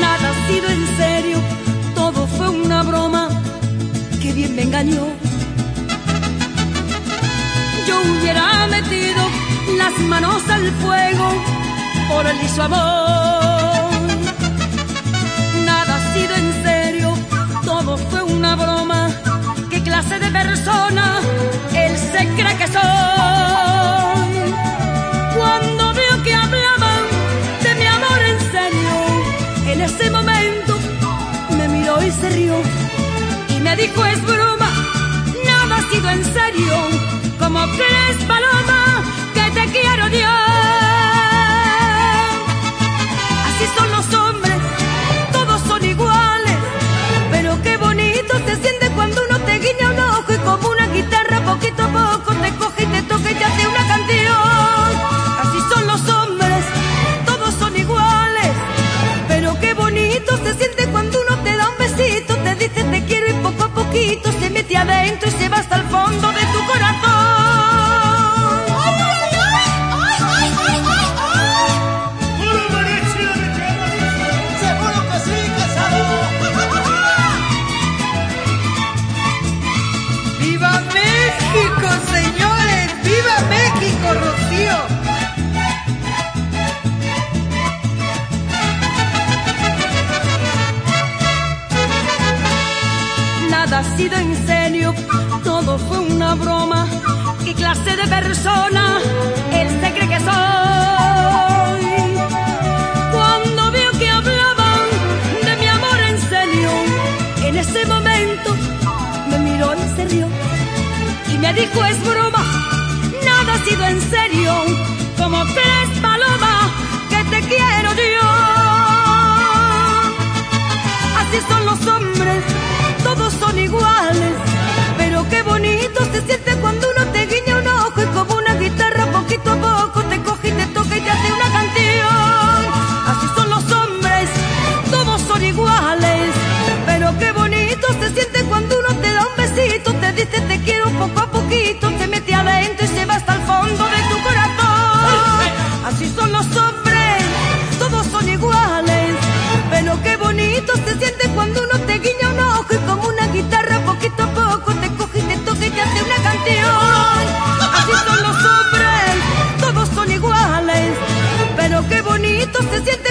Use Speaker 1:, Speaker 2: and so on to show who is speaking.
Speaker 1: Nada ha sido en serio, todo fue una broma que bien me engañó. Yo hubiera metido las manos al fuego por el liso amor. Serio, como crees paloma que te quiero Dios. Así son los hombres, todos son iguales, pero qué bonito se siente cuando uno te guiña un ojo y como una guitarra poquito a poco te coge y te toca y te hace una canción. Así son los hombres, todos son iguales, pero qué bonito se siente cuando uno te da un besito, te dice te quiero y poco a poquito se mete adentro y se ha sido en serio, todo fue una broma. ¿Qué clase de persona él se cree que soy? Cuando vio que hablaban de mi amor en serio, en ese momento me miró y se rió y me dijo es broma, nada ha sido en serio, como crees paloma que te quiero Así son